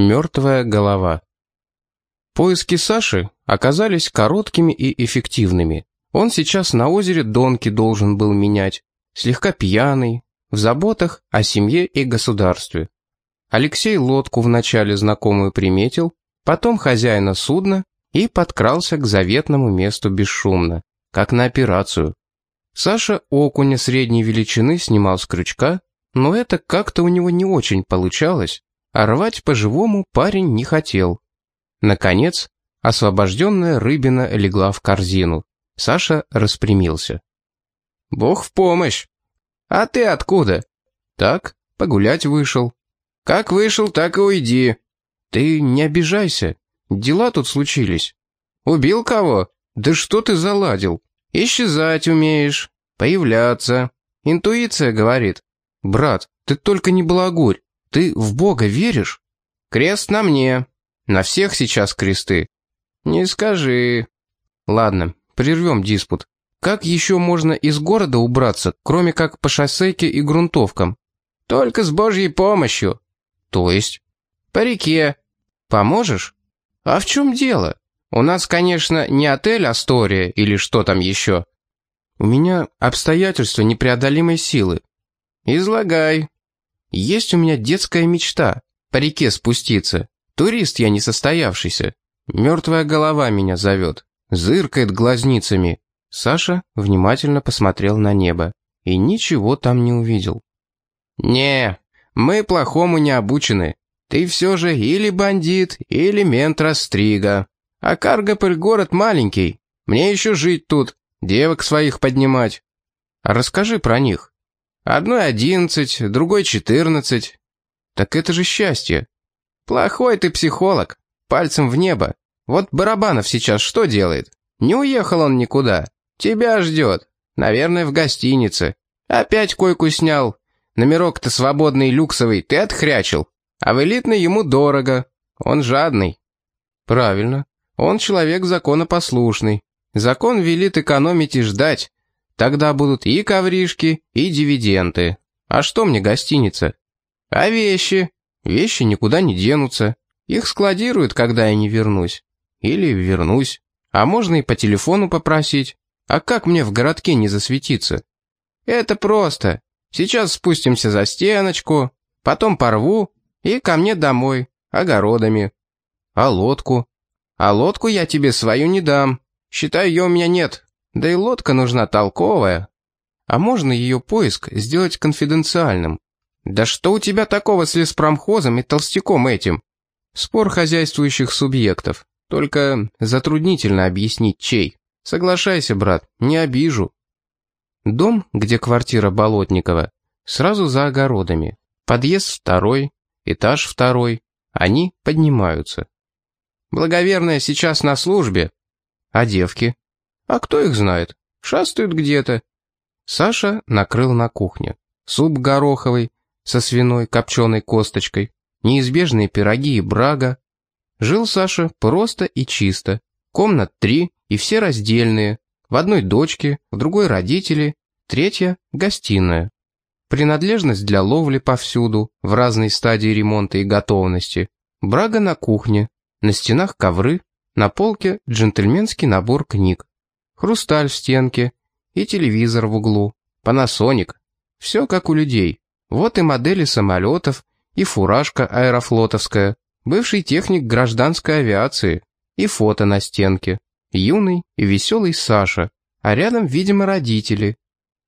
Мертвая голова. Поиски Саши оказались короткими и эффективными. Он сейчас на озере Донки должен был менять, слегка пьяный, в заботах о семье и государстве. Алексей лодку вначале знакомую приметил, потом хозяина судна и подкрался к заветному месту бесшумно, как на операцию. Саша окуня средней величины снимал с крючка, но это как-то у него не очень получалось, а рвать по-живому парень не хотел. Наконец, освобожденная рыбина легла в корзину. Саша распрямился. «Бог в помощь! А ты откуда?» «Так, погулять вышел». «Как вышел, так и уйди». «Ты не обижайся. Дела тут случились». «Убил кого? Да что ты заладил? Исчезать умеешь, появляться. Интуиция говорит. Брат, ты только не балагурь. Ты в Бога веришь? Крест на мне. На всех сейчас кресты. Не скажи. Ладно, прервем диспут. Как еще можно из города убраться, кроме как по шоссейке и грунтовкам? Только с Божьей помощью. То есть? По реке. Поможешь? А в чем дело? У нас, конечно, не отель Астория или что там еще. У меня обстоятельства непреодолимой силы. Излагай. Есть у меня детская мечта — по реке спуститься. Турист я несостоявшийся. Мертвая голова меня зовет. Зыркает глазницами. Саша внимательно посмотрел на небо и ничего там не увидел. «Не, мы плохому не обучены. Ты все же или бандит, или мент Растрига. А Каргополь город маленький. Мне еще жить тут, девок своих поднимать. Расскажи про них». Одной одиннадцать, другой четырнадцать. Так это же счастье. Плохой ты психолог. Пальцем в небо. Вот Барабанов сейчас что делает? Не уехал он никуда. Тебя ждет. Наверное, в гостинице. Опять койку снял. Номерок-то свободный люксовый, ты отхрячил. А в элитный ему дорого. Он жадный. Правильно. Он человек законопослушный. Закон велит экономить и ждать. Тогда будут и ковришки, и дивиденды. А что мне гостиница? А вещи? Вещи никуда не денутся. Их складируют, когда я не вернусь. Или вернусь. А можно и по телефону попросить. А как мне в городке не засветиться? Это просто. Сейчас спустимся за стеночку, потом порву и ко мне домой, огородами. А лодку? А лодку я тебе свою не дам. Считай, ее у меня нет, да и лодка нужна толковая. А можно ее поиск сделать конфиденциальным? Да что у тебя такого с леспромхозом и толстяком этим? Спор хозяйствующих субъектов. Только затруднительно объяснить, чей. Соглашайся, брат, не обижу. Дом, где квартира Болотникова, сразу за огородами. Подъезд второй, этаж второй. Они поднимаются. Благоверная сейчас на службе. А девки? А кто их знает? Шастают где-то. Саша накрыл на кухне. Суп гороховый со свиной копченой косточкой, неизбежные пироги и брага. Жил Саша просто и чисто. Комнат три и все раздельные. В одной дочке, в другой родители, третья — гостиная. Принадлежность для ловли повсюду, в разной стадии ремонта и готовности. Брага на кухне, на стенах ковры, на полке джентльменский набор книг хрусталь в стенке и телевизор в углу, панасоник. Все как у людей. Вот и модели самолетов, и фуражка аэрофлотовская, бывший техник гражданской авиации, и фото на стенке. Юный и веселый Саша, а рядом, видимо, родители.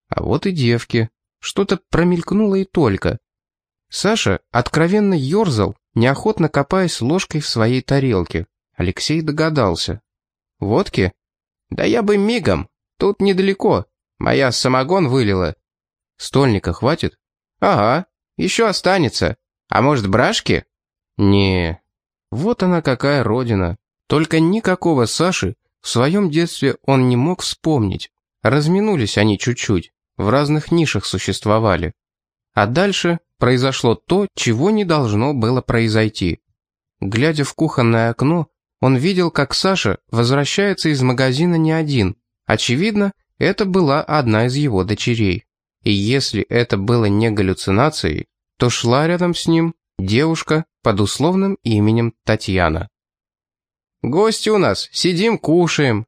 А вот и девки. Что-то промелькнуло и только. Саша откровенно ерзал, неохотно копаясь ложкой в своей тарелке. Алексей догадался. «Водки?» «Да я бы мигом. Тут недалеко. Моя самогон вылила». «Стольника хватит?» «Ага. Еще останется. А может, брашки?» «Не. Вот она какая родина. Только никакого Саши в своем детстве он не мог вспомнить. Разминулись они чуть-чуть, в разных нишах существовали. А дальше произошло то, чего не должно было произойти. Глядя в кухонное окно, он видел, как Саша возвращается из магазина не один. Очевидно, это была одна из его дочерей. И если это было не галлюцинацией, то шла рядом с ним девушка под условным именем Татьяна. «Гости у нас, сидим, кушаем».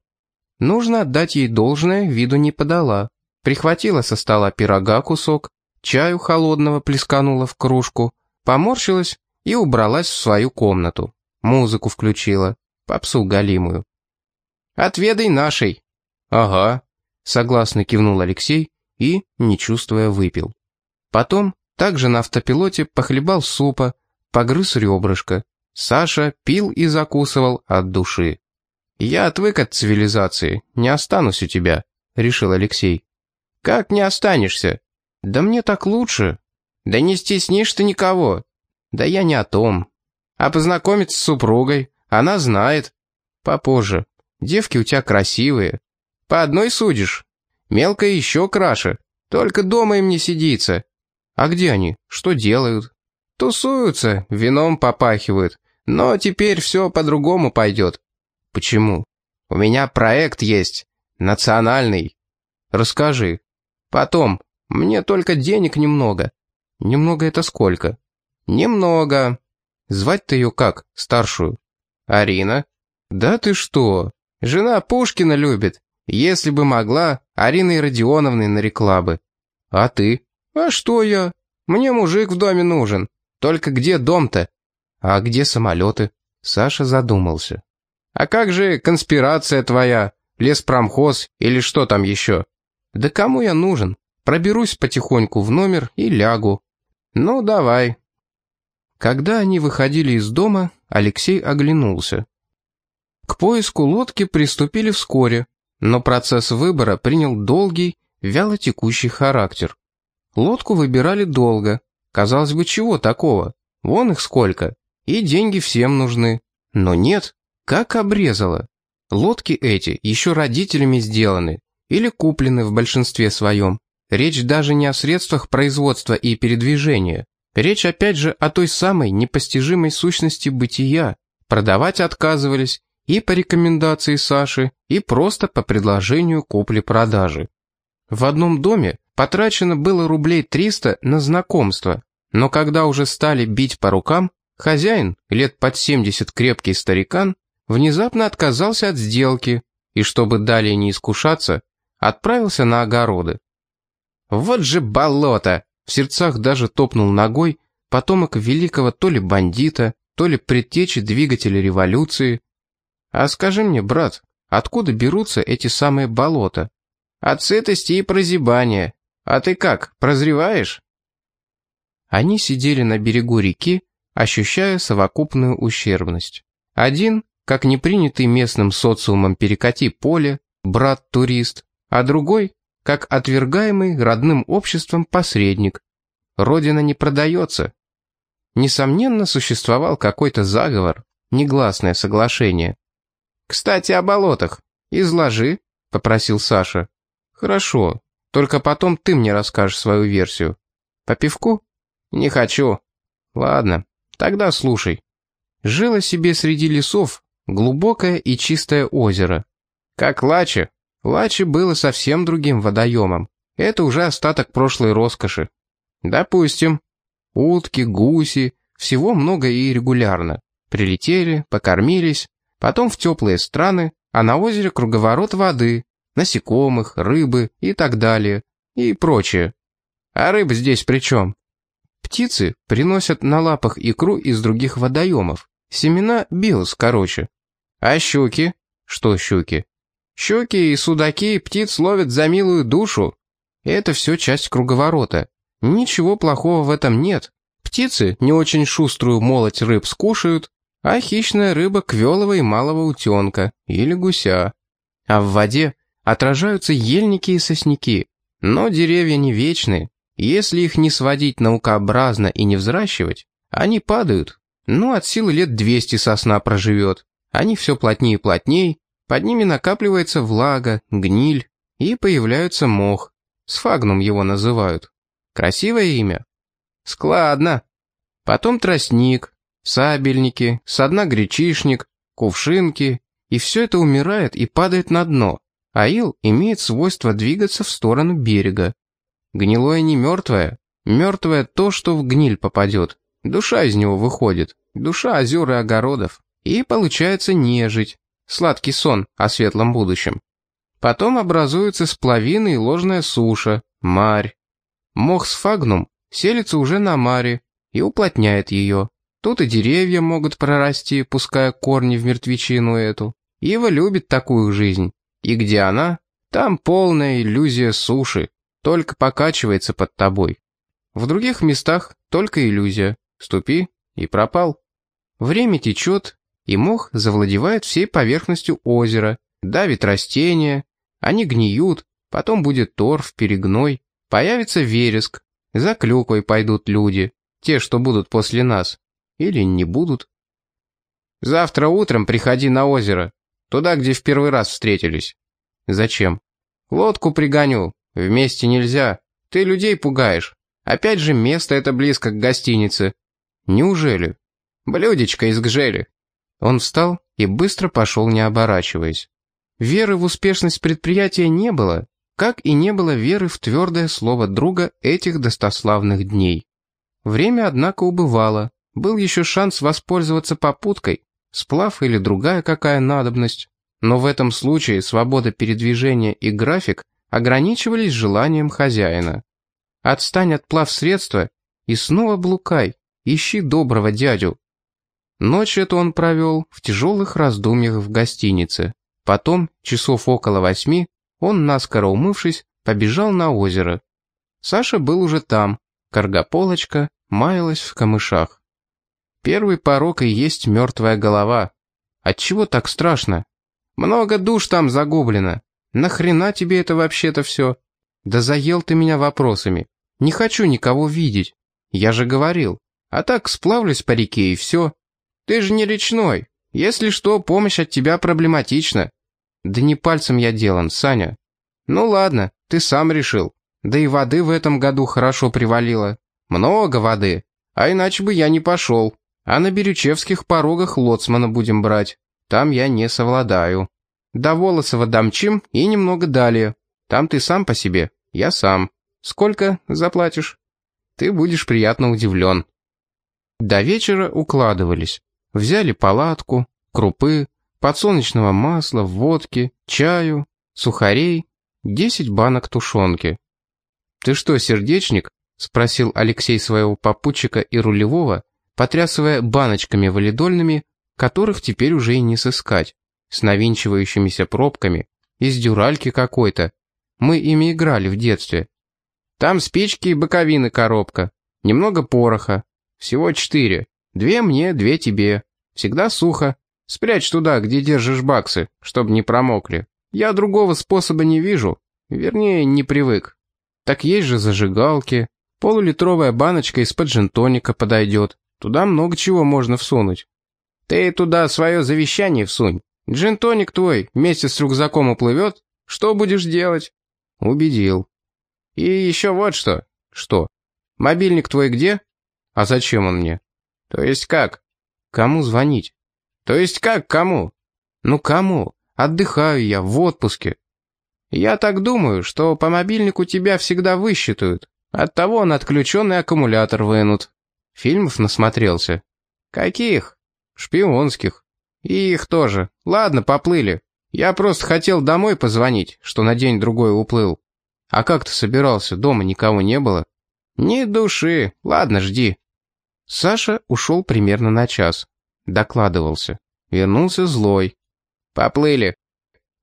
Нужно отдать ей должное, виду не подала. Прихватила со стола пирога кусок, чаю холодного плесканула в кружку, поморщилась и убралась в свою комнату. Музыку включила, попсу галимую. «Отведай нашей». «Ага», — согласно кивнул Алексей и, не чувствуя, выпил. Потом, также на автопилоте, похлебал супа, погрыз ребрышко. Саша пил и закусывал от души. «Я отвык от цивилизации, не останусь у тебя», — решил Алексей. «Как не останешься?» «Да мне так лучше». «Да не стеснишь ты никого». «Да я не о том». «А познакомиться с супругой? Она знает». «Попозже. Девки у тебя красивые. По одной судишь. Мелкая еще краше. Только дома им не сидится. А где они? Что делают? Тусуются, вином попахивают. Но теперь все по-другому пойдет. Почему? У меня проект есть. Национальный. Расскажи. Потом. Мне только денег немного. Немного это сколько? Немного. Звать-то ее как, старшую? Арина. Да ты что? Жена Пушкина любит. Если бы могла, Ариной Родионовной нарекла бы. А ты? А что я? Мне мужик в доме нужен. Только где дом-то? А где самолеты? Саша задумался. А как же конспирация твоя? Леспромхоз или что там еще? Да кому я нужен? Проберусь потихоньку в номер и лягу. Ну, давай. Когда они выходили из дома, Алексей оглянулся. К поиску лодки приступили вскоре, но процесс выбора принял долгий, вяло текущий характер. Лодку выбирали долго. Казалось бы, чего такого? Вон их сколько. И деньги всем нужны. Но нет, как обрезало. Лодки эти еще родителями сделаны или куплены в большинстве своем. Речь даже не о средствах производства и передвижения. Речь опять же о той самой непостижимой сущности бытия. Продавать отказывались и по рекомендации Саши, и просто по предложению купли-продажи. В одном доме потрачено было рублей 300 на знакомство, но когда уже стали бить по рукам, хозяин, лет под 70 крепкий старикан, внезапно отказался от сделки и, чтобы далее не искушаться, отправился на огороды. «Вот же болото!» — в сердцах даже топнул ногой потомок великого то ли бандита, то ли предтечи двигателя революции, «А скажи мне, брат, откуда берутся эти самые болота?» «От сытости и прозябания. А ты как, прозреваешь?» Они сидели на берегу реки, ощущая совокупную ущербность. Один, как непринятый местным социумом перекати поле, брат-турист, а другой, как отвергаемый родным обществом посредник. Родина не продается. Несомненно, существовал какой-то заговор, негласное соглашение. «Кстати, о болотах. Изложи», — попросил Саша. «Хорошо. Только потом ты мне расскажешь свою версию. По пивку?» «Не хочу». «Ладно, тогда слушай. Жило себе среди лесов глубокое и чистое озеро. Как Лачи. Лачи было совсем другим водоемом. Это уже остаток прошлой роскоши. Допустим. Утки, гуси, всего много и регулярно. Прилетели, покормились, потом в теплые страны, а на озере круговорот воды, насекомых, рыбы и так далее, и прочее. А рыба здесь при чем? Птицы приносят на лапах икру из других водоемов, семена биос, короче. А щуки? Что щуки? Щуки и судаки птиц ловят за милую душу. Это все часть круговорота. Ничего плохого в этом нет. Птицы не очень шуструю молоть рыб скушают, а хищная рыба квелого и малого утенка или гуся. А в воде отражаются ельники и сосняки, но деревья не вечны. Если их не сводить наукообразно и не взращивать, они падают. Ну, от силы лет 200 сосна проживет. Они все плотнее и плотнее, под ними накапливается влага, гниль, и появляется мох. Сфагнум его называют. Красивое имя? Складно. Потом тростник, сабельники, со дна гречишник, кувшинки, и все это умирает и падает на дно, а ил имеет свойство двигаться в сторону берега. Гнилое не мертвое, мертвое то, что в гниль попадет, Душа из него выходит, душа озер и огородов. И получается нежить, сладкий сон о светлом будущем. Потом образуется сплавина и ложная суша, марь. Мох сфагнум селится уже на маре и уплотняет ее. Тут и деревья могут прорасти, пуская корни в мертвечину эту. Ива любит такую жизнь. И где она? Там полная иллюзия суши, только покачивается под тобой. В других местах только иллюзия. Ступи и пропал. Время течет, и мох завладевает всей поверхностью озера, давит растения, они гниют, потом будет торф, перегной, появится вереск, за клюквой пойдут люди, те, что будут после нас, или не будут. Завтра утром приходи на озеро, туда, где в первый раз встретились. Зачем? Лодку пригоню, вместе нельзя, ты людей пугаешь. Опять же, место это близко к гостинице. Неужели? Блюдечко из гжели. Он встал и быстро пошел, не оборачиваясь. Веры в успешность предприятия не было, как и не было веры в твердое слово друга этих достославных дней. Время, однако, убывало. Был еще шанс воспользоваться попуткой, сплав или другая какая надобность. Но в этом случае свобода передвижения и график ограничивались желанием хозяина. Отстань от плав средства и снова блукай, ищи доброго дядю. Ночь эту он провел в тяжелых раздумьях в гостинице. Потом, часов около восьми, он, наскоро умывшись, побежал на озеро. Саша был уже там, каргополочка маялась в камышах. Первый порог и есть мертвая голова. Отчего так страшно? Много душ там загублено. Нахрена тебе это вообще-то все? Да заел ты меня вопросами. Не хочу никого видеть. Я же говорил. А так сплавлюсь по реке и все. Ты же не речной. Если что, помощь от тебя проблематична. Да не пальцем я делан, Саня. Ну ладно, ты сам решил. Да и воды в этом году хорошо привалило. Много воды. А иначе бы я не пошел. А на Бирючевских порогах лоцмана будем брать. Там я не совладаю. До Волосова домчим и немного далее. Там ты сам по себе, я сам. Сколько заплатишь? Ты будешь приятно удивлен. До вечера укладывались. Взяли палатку, крупы, подсолнечного масла, водки, чаю, сухарей, десять банок тушенки. «Ты что, сердечник?» — спросил Алексей своего попутчика и рулевого, потрясывая баночками валидольными, которых теперь уже и не сыскать, с навинчивающимися пробками, из дюральки какой-то. Мы ими играли в детстве. Там спички и боковины коробка, немного пороха, всего четыре. Две мне, две тебе. Всегда сухо. Спрячь туда, где держишь баксы, чтобы не промокли. Я другого способа не вижу. Вернее, не привык. Так есть же зажигалки. Полулитровая баночка из-под джентоника подойдет. Туда много чего можно всунуть. Ты туда свое завещание всунь. Джентоник твой вместе с рюкзаком уплывет. Что будешь делать? Убедил. И еще вот что. Что? Мобильник твой где? А зачем он мне? То есть как? Кому звонить? То есть как кому? Ну кому? Отдыхаю я, в отпуске. Я так думаю, что по мобильнику тебя всегда высчитают. Оттого на отключенный аккумулятор вынут. Фильмов насмотрелся. Каких? Шпионских. И их тоже. Ладно, поплыли. Я просто хотел домой позвонить, что на день-другой уплыл. А как ты собирался? Дома никого не было? Ни души. Ладно, жди. Саша ушел примерно на час. Докладывался. Вернулся злой. «Поплыли».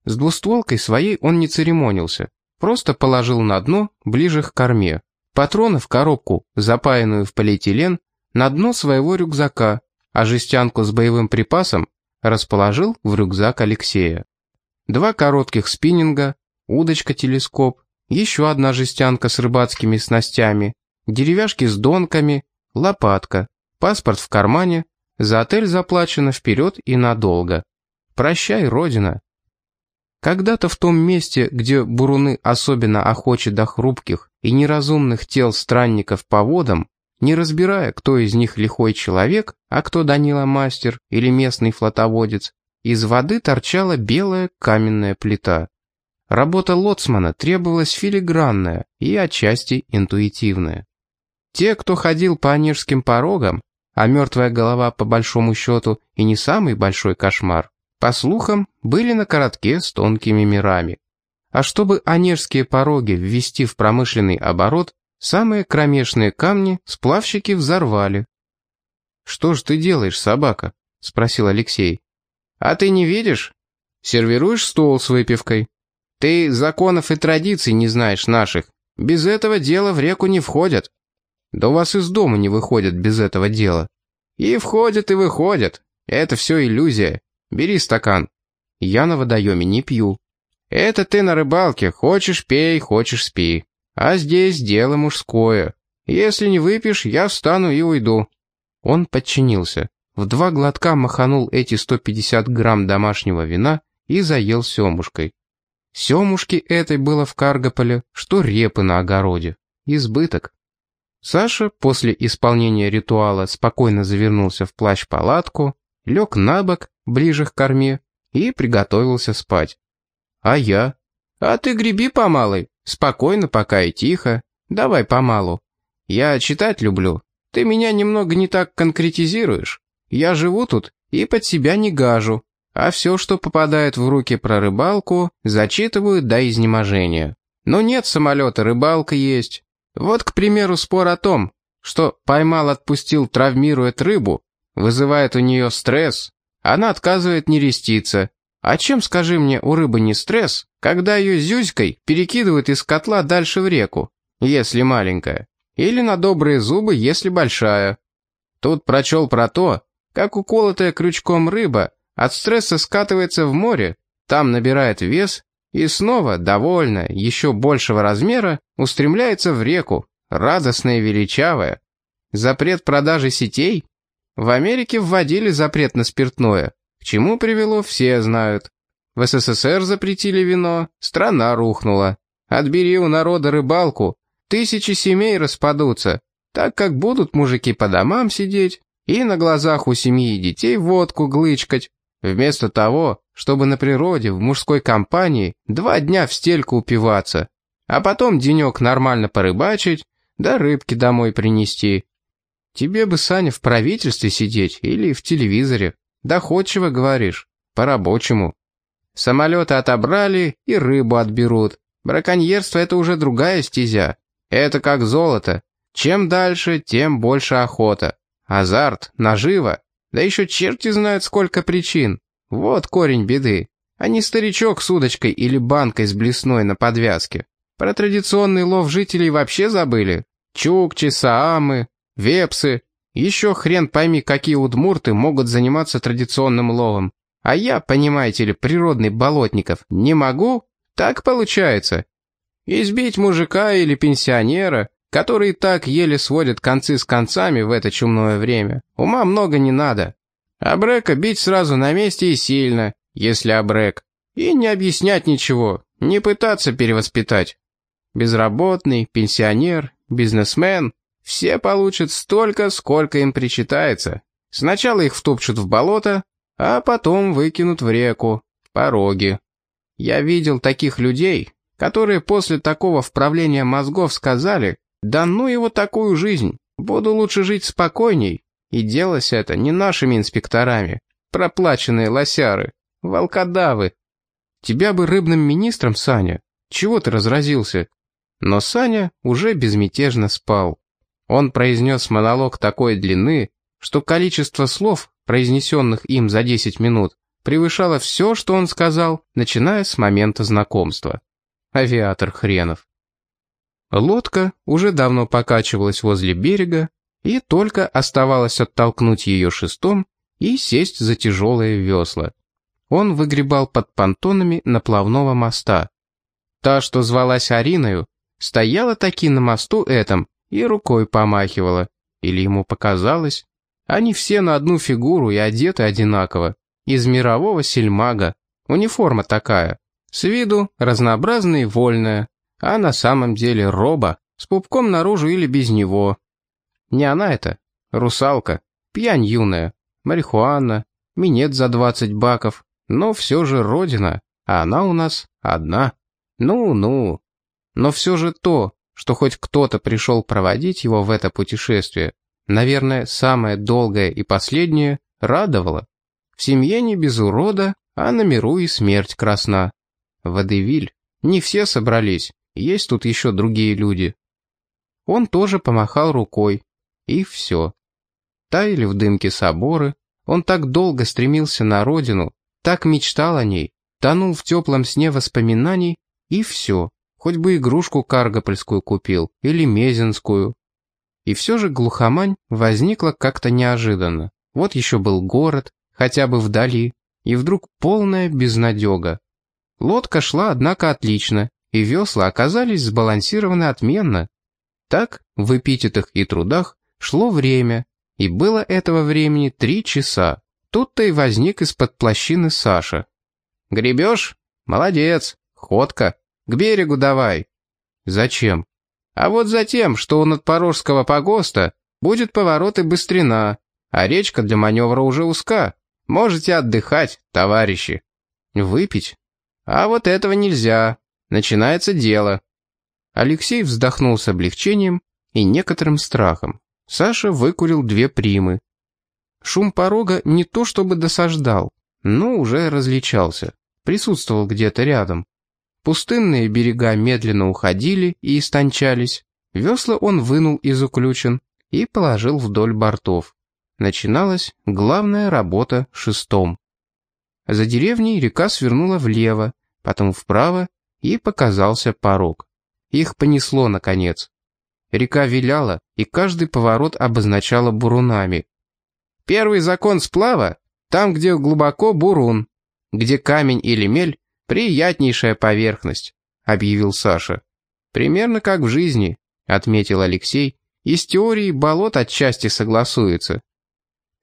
С двустволкой своей он не церемонился. Просто положил на дно, ближе к корме. Патроны в коробку, запаянную в полиэтилен, на дно своего рюкзака, а жестянку с боевым припасом расположил в рюкзак Алексея. Два коротких спиннинга, удочка-телескоп, еще одна жестянка с рыбацкими снастями, деревяшки с донками, лопатка, паспорт в кармане, за отель заплачено вперед и надолго. Прощай, Родина. Когда-то в том месте, где буруны особенно охочи до хрупких и неразумных тел странников по водам, не разбирая, кто из них лихой человек, а кто Данила мастер или местный флотоводец, из воды торчала белая каменная плита. Работа лоцмана требовалась филигранная и отчасти интуитивная. Те, кто ходил по онежским порогам, а мертвая голова по большому счету и не самый большой кошмар, по слухам, были на коротке с тонкими мирами. А чтобы онежские пороги ввести в промышленный оборот, самые кромешные камни сплавщики взорвали. «Что ж ты делаешь, собака?» — спросил Алексей. «А ты не видишь? Сервируешь стол с выпивкой. Ты законов и традиций не знаешь наших. Без этого дела в реку не входят. Да у вас из дома не выходят без этого дела. И входят, и выходят. Это все иллюзия. Бери стакан. Я на водоеме не пью. Это ты на рыбалке. Хочешь пей, хочешь спи. А здесь дело мужское. Если не выпьешь, я встану и уйду. Он подчинился. В два глотка маханул эти 150 грамм домашнего вина и заел семушкой. Семушки этой было в Каргополе, что репы на огороде. Избыток. Саша после исполнения ритуала спокойно завернулся в плащ-палатку, лег на бок, ближе к корме, и приготовился спать. А я? А ты греби помалой, спокойно пока и тихо, давай помалу. Я читать люблю, ты меня немного не так конкретизируешь. Я живу тут и под себя не гажу, а все, что попадает в руки про рыбалку, зачитываю до изнеможения. Но нет самолета, рыбалка есть. Вот, к примеру, спор о том, что поймал-отпустил травмирует рыбу, вызывает у нее стресс, она отказывает нереститься. А чем, скажи мне, у рыбы не стресс, когда ее зюзькой перекидывают из котла дальше в реку, если маленькая, или на добрые зубы, если большая? Тут прочел про то, как уколотая крючком рыба от стресса скатывается в море, там набирает вес и снова, довольно, еще большего размера, устремляется в реку, радостная и величавая. Запрет продажи сетей? В Америке вводили запрет на спиртное. К чему привело, все знают. В СССР запретили вино, страна рухнула. Отбери у народа рыбалку, тысячи семей распадутся, так как будут мужики по домам сидеть и на глазах у семьи и детей водку глычкать, вместо того, чтобы на природе в мужской компании два дня в стельку упиваться, а потом денек нормально порыбачить, да рыбки домой принести. Тебе бы, Саня, в правительстве сидеть или в телевизоре. Доходчиво говоришь, по-рабочему. Самолеты отобрали и рыбу отберут. Браконьерство — это уже другая стезя. Это как золото. Чем дальше, тем больше охота. Азарт, наживо. Да еще черти знают, сколько причин. Вот корень беды. А не старичок с удочкой или банкой с блесной на подвязке. Про традиционный лов жителей вообще забыли. Чукчи, саамы, вепсы. Еще хрен пойми, какие удмурты могут заниматься традиционным ловом. А я, понимаете ли, природный болотников, не могу? Так получается. Избить мужика или пенсионера, который так еле сводит концы с концами в это чумное время, ума много не надо. Абрека бить сразу на месте и сильно, если абрек. И не объяснять ничего, не пытаться перевоспитать. Безработный, пенсионер, бизнесмен все получат столько, сколько им причитается. Сначала их втопчут в болото, а потом выкинут в реку, в пороги. Я видел таких людей, которые после такого вправления мозгов сказали, да ну его такую жизнь, буду лучше жить спокойней. И делалось это не нашими инспекторами, проплаченные лосяры, волкодавы. Тебя бы рыбным министром, Саня. Чего ты разразился? Но Саня уже безмятежно спал. Он произнес монолог такой длины, что количество слов, произнесенных им за 10 минут, превышало все, что он сказал, начиная с момента знакомства. Авиатор хренов. Лодка уже давно покачивалась возле берега, и только оставалось оттолкнуть ее шестом и сесть за тяжелые весла. Он выгребал под понтонами наплавного моста. Та, что звалась Ариною, стояла таки на мосту этом и рукой помахивала. Или ему показалось? Они все на одну фигуру и одеты одинаково. Из мирового сельмага. Униформа такая. С виду разнообразная и вольная. А на самом деле роба. С пупком наружу или без него. Не она это. Русалка. Пьянь юная. Марихуана. Минет за 20 баков. Но все же родина. А она у нас одна. Ну-ну. Но все же то, что хоть кто-то пришел проводить его в это путешествие, наверное, самое долгое и последнее, радовало. В семье не без урода, а на миру и смерть красна. Водевиль. Не все собрались, есть тут еще другие люди. Он тоже помахал рукой. И все. Таяли в дымке соборы. Он так долго стремился на родину, так мечтал о ней, тонул в теплом сне воспоминаний, и все. Хоть бы игрушку каргопольскую купил или мезенскую. И все же глухомань возникла как-то неожиданно. Вот еще был город, хотя бы вдали, и вдруг полная безнадега. Лодка шла, однако, отлично, и весла оказались сбалансированы отменно. Так, в эпитетах и трудах, шло время, и было этого времени три часа. Тут-то и возник из-под плащины Саша. «Гребешь? Молодец! Ходка!» К берегу давай». «Зачем?» «А вот за тем, что у надпорожского погоста будет поворот и быстрина, а речка для маневра уже узка. Можете отдыхать, товарищи». «Выпить?» «А вот этого нельзя. Начинается дело». Алексей вздохнул с облегчением и некоторым страхом. Саша выкурил две примы. Шум порога не то чтобы досаждал, но уже различался, присутствовал где-то рядом. Пустынные берега медленно уходили и истончались. Весла он вынул из уключен и положил вдоль бортов. Начиналась главная работа шестом. За деревней река свернула влево, потом вправо, и показался порог. Их понесло, наконец. Река виляла, и каждый поворот обозначала бурунами. Первый закон сплава — там, где глубоко бурун, где камень или мель «Приятнейшая поверхность», — объявил Саша. «Примерно как в жизни», — отметил Алексей, «и с теорией болот отчасти согласуется.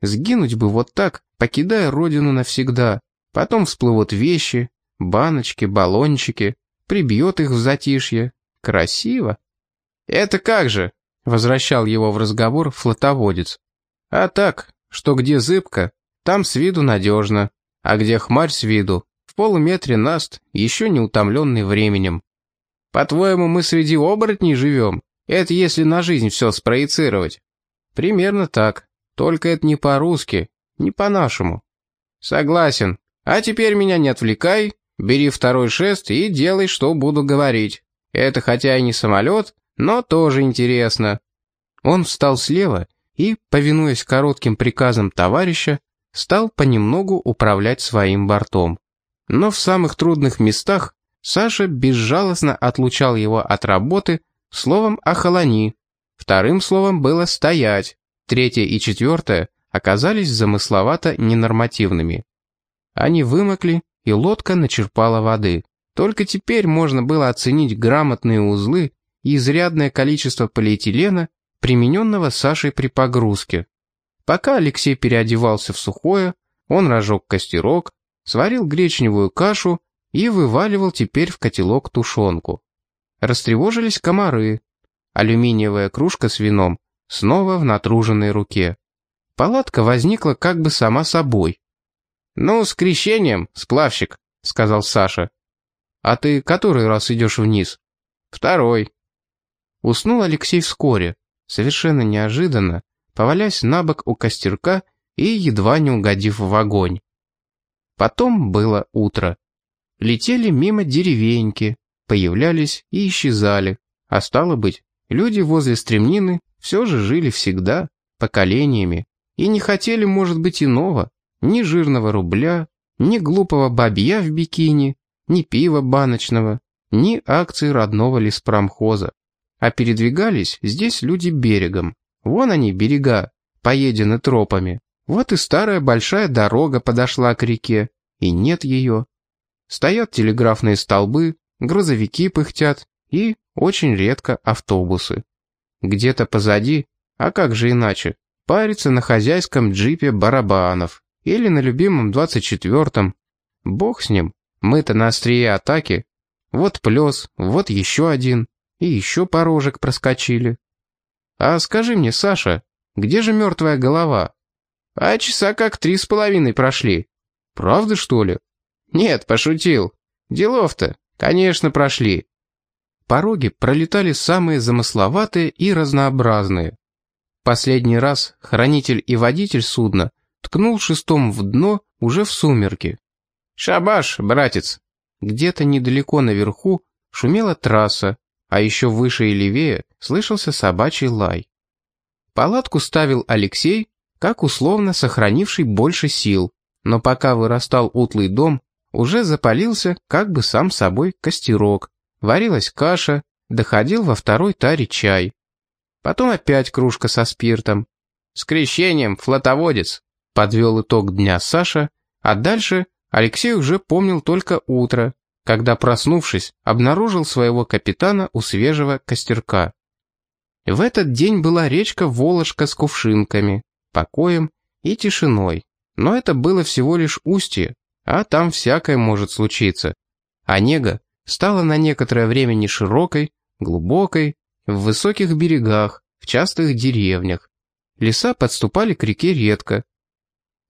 Сгинуть бы вот так, покидая родину навсегда. Потом всплывут вещи, баночки, баллончики, прибьет их в затишье. Красиво». «Это как же?» — возвращал его в разговор флотоводец. «А так, что где зыбка, там с виду надежно, а где хмарь с виду, полуметре наст, еще не утомленный временем. По-твоему, мы среди оборотней живем? Это если на жизнь все спроецировать. Примерно так. Только это не по-русски, не по-нашему. Согласен. А теперь меня не отвлекай, бери второй шест и делай, что буду говорить. Это хотя и не самолет, но тоже интересно. Он встал слева и, повинуясь коротким приказам товарища, стал понемногу управлять своим бортом. Но в самых трудных местах Саша безжалостно отлучал его от работы словом «охолони». Вторым словом было «стоять». Третье и четвертое оказались замысловато ненормативными. Они вымокли, и лодка начерпала воды. Только теперь можно было оценить грамотные узлы и изрядное количество полиэтилена, примененного Сашей при погрузке. Пока Алексей переодевался в сухое, он разжег костерок, сварил гречневую кашу и вываливал теперь в котелок тушенку. Растревожились комары. Алюминиевая кружка с вином снова в натруженной руке. Палатка возникла как бы сама собой. «Ну, с крещением, сплавщик», — сказал Саша. «А ты который раз идешь вниз?» «Второй». Уснул Алексей вскоре, совершенно неожиданно, повалясь на бок у костерка и едва не угодив в огонь. Потом было утро. Летели мимо деревеньки, появлялись и исчезали. А стало быть, люди возле стремнины все же жили всегда, поколениями, и не хотели, может быть, иного, ни жирного рубля, ни глупого бабья в бикини, ни пива баночного, ни акций родного леспромхоза. А передвигались здесь люди берегом. Вон они, берега, поедены тропами. Вот и старая большая дорога подошла к реке, и нет ее. Стоят телеграфные столбы, грузовики пыхтят и, очень редко, автобусы. Где-то позади, а как же иначе, парится на хозяйском джипе барабанов или на любимом 24-м. Бог с ним, мы-то на острие атаки. Вот плес, вот еще один, и еще порожек проскочили. А скажи мне, Саша, где же мертвая голова? А часа как три с половиной прошли. Правда, что ли? Нет, пошутил. Делов-то, конечно, прошли. Пороги пролетали самые замысловатые и разнообразные. Последний раз хранитель и водитель судна ткнул шестом в дно уже в сумерки. «Шабаш, братец!» Где-то недалеко наверху шумела трасса, а еще выше и левее слышался собачий лай. Палатку ставил Алексей, как условно сохранивший больше сил, но пока вырастал утлый дом, уже запалился как бы сам собой костерок, варилась каша, доходил во второй таре чай. Потом опять кружка со спиртом. «С крещением, флотоводец!» — подвел итог дня Саша, а дальше Алексей уже помнил только утро, когда, проснувшись, обнаружил своего капитана у свежего костерка. В этот день была речка Волошка с кувшинками, покоем и тишиной, но это было всего лишь устье, а там всякое может случиться. Онега стала на некоторое время не широкой, глубокой, в высоких берегах, в частых деревнях. Леса подступали к реке редко.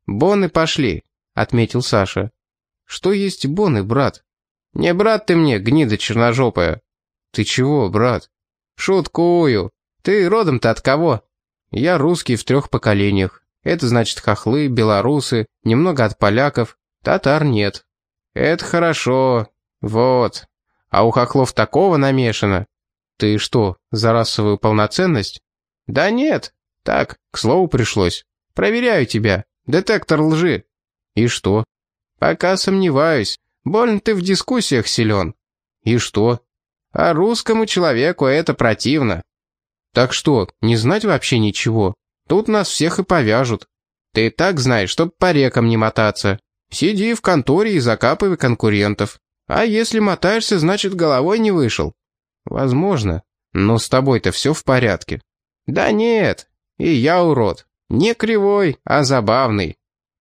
«Боны пошли», — отметил Саша. «Что есть боны, брат?» «Не брат ты мне, гнида черножопая». «Ты чего, брат?» «Шуткую. Ты родом-то от кого?» «Я русский в трех поколениях. Это значит хохлы, белорусы, немного от поляков. Татар нет». «Это хорошо. Вот. А у хохлов такого намешано, «Ты что, за расовую полноценность?» «Да нет. Так, к слову пришлось. Проверяю тебя. Детектор лжи». «И что?» «Пока сомневаюсь. Больно ты в дискуссиях силен». «И что?» «А русскому человеку это противно». «Так что, не знать вообще ничего? Тут нас всех и повяжут. Ты так знаешь, чтоб по рекам не мотаться. Сиди в конторе и закапывай конкурентов. А если мотаешься, значит, головой не вышел. Возможно. Но с тобой-то все в порядке. Да нет. И я урод. Не кривой, а забавный.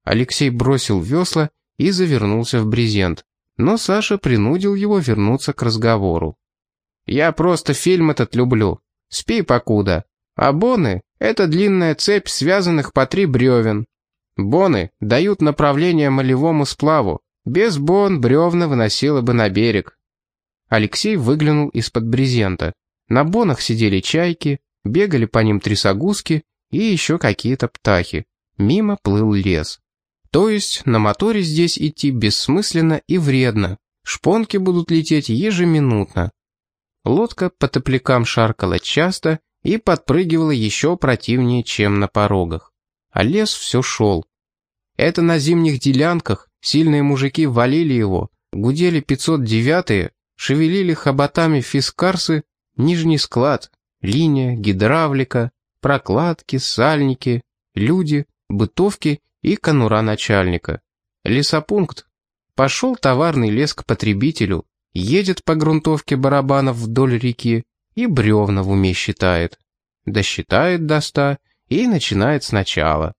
Алексей бросил весла и завернулся в брезент. Но Саша принудил его вернуться к разговору. «Я просто фильм этот люблю. Спи покуда. А боны — это длинная цепь связанных по три бревен. Боны дают направление молевому сплаву. Без бон бревна выносило бы на берег. Алексей выглянул из-под брезента. На бонах сидели чайки, бегали по ним трясогузки и еще какие-то птахи. Мимо плыл лес. То есть на моторе здесь идти бессмысленно и вредно. Шпонки будут лететь ежеминутно. Лодка по топлякам шаркала часто и подпрыгивала еще противнее, чем на порогах. А лес все шел. Это на зимних делянках сильные мужики валили его, гудели 509-е, шевелили хоботами фискарсы, нижний склад, линия, гидравлика, прокладки, сальники, люди, бытовки и конура начальника. Лесопункт. Пошел товарный лес к потребителю, едет по грунтовке барабанов вдоль реки и бревна в уме считает. Досчитает до ста и начинает сначала.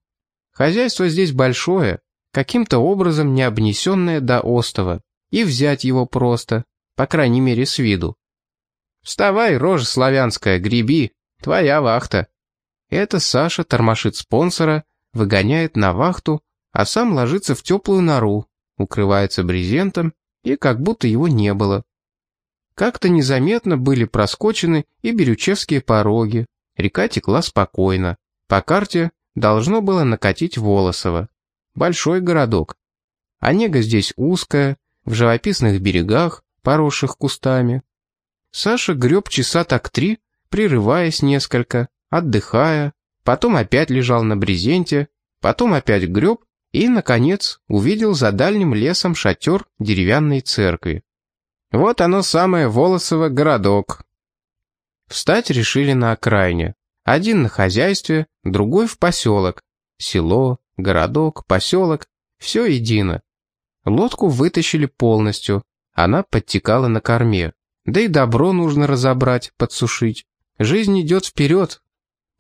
Хозяйство здесь большое, каким-то образом не обнесенное до остова, и взять его просто, по крайней мере, с виду. «Вставай, рожа славянская, греби, твоя вахта». Это Саша тормошит спонсора, выгоняет на вахту, а сам ложится в теплую нору, укрывается брезентом, и как будто его не было. Как-то незаметно были проскочены и Берючевские пороги, река текла спокойно. По карте должно было накатить Волосово. Большой городок. Онега здесь узкая, в живописных берегах, поросших кустами. Саша греб часа так три, прерываясь несколько, отдыхая, потом опять лежал на брезенте, потом опять греб и, наконец, увидел за дальним лесом шатер деревянной церкви. Вот оно самое Волосово городок. Встать решили на окраине. Один на хозяйстве, другой в поселок. Село, городок, поселок — все едино. Лодку вытащили полностью, она подтекала на корме. Да и добро нужно разобрать, подсушить. Жизнь идет вперед.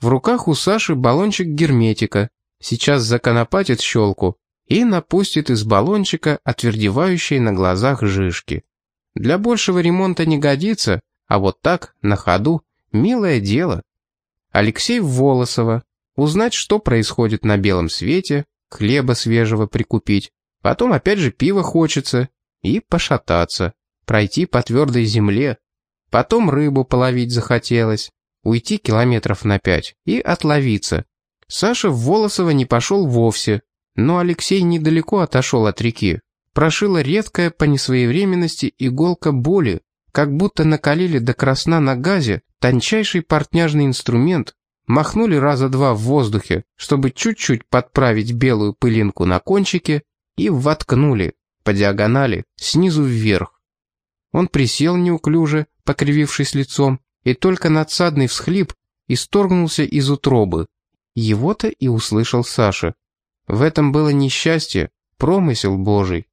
В руках у Саши баллончик герметика. Сейчас законопатит щелку и напустит из баллончика отвердевающие на глазах жишки. Для большего ремонта не годится, а вот так, на ходу, милое дело. Алексей в Волосово. Узнать, что происходит на белом свете, хлеба свежего прикупить. Потом опять же пиво хочется, и пошататься, пройти по твердой земле. Потом рыбу половить захотелось. Уйти километров на пять и отловиться. Саша в Волосово не пошел вовсе, но Алексей недалеко отошел от реки. Прошила редкая по несвоевременности иголка боли, как будто накалили до красна на газе тончайший портняжный инструмент, махнули раза два в воздухе, чтобы чуть-чуть подправить белую пылинку на кончике, и воткнули по диагонали снизу вверх. Он присел неуклюже, покривившись лицом, и только надсадный всхлип исторгнулся из утробы. Его-то и услышал Саша. В этом было несчастье, промысел Божий.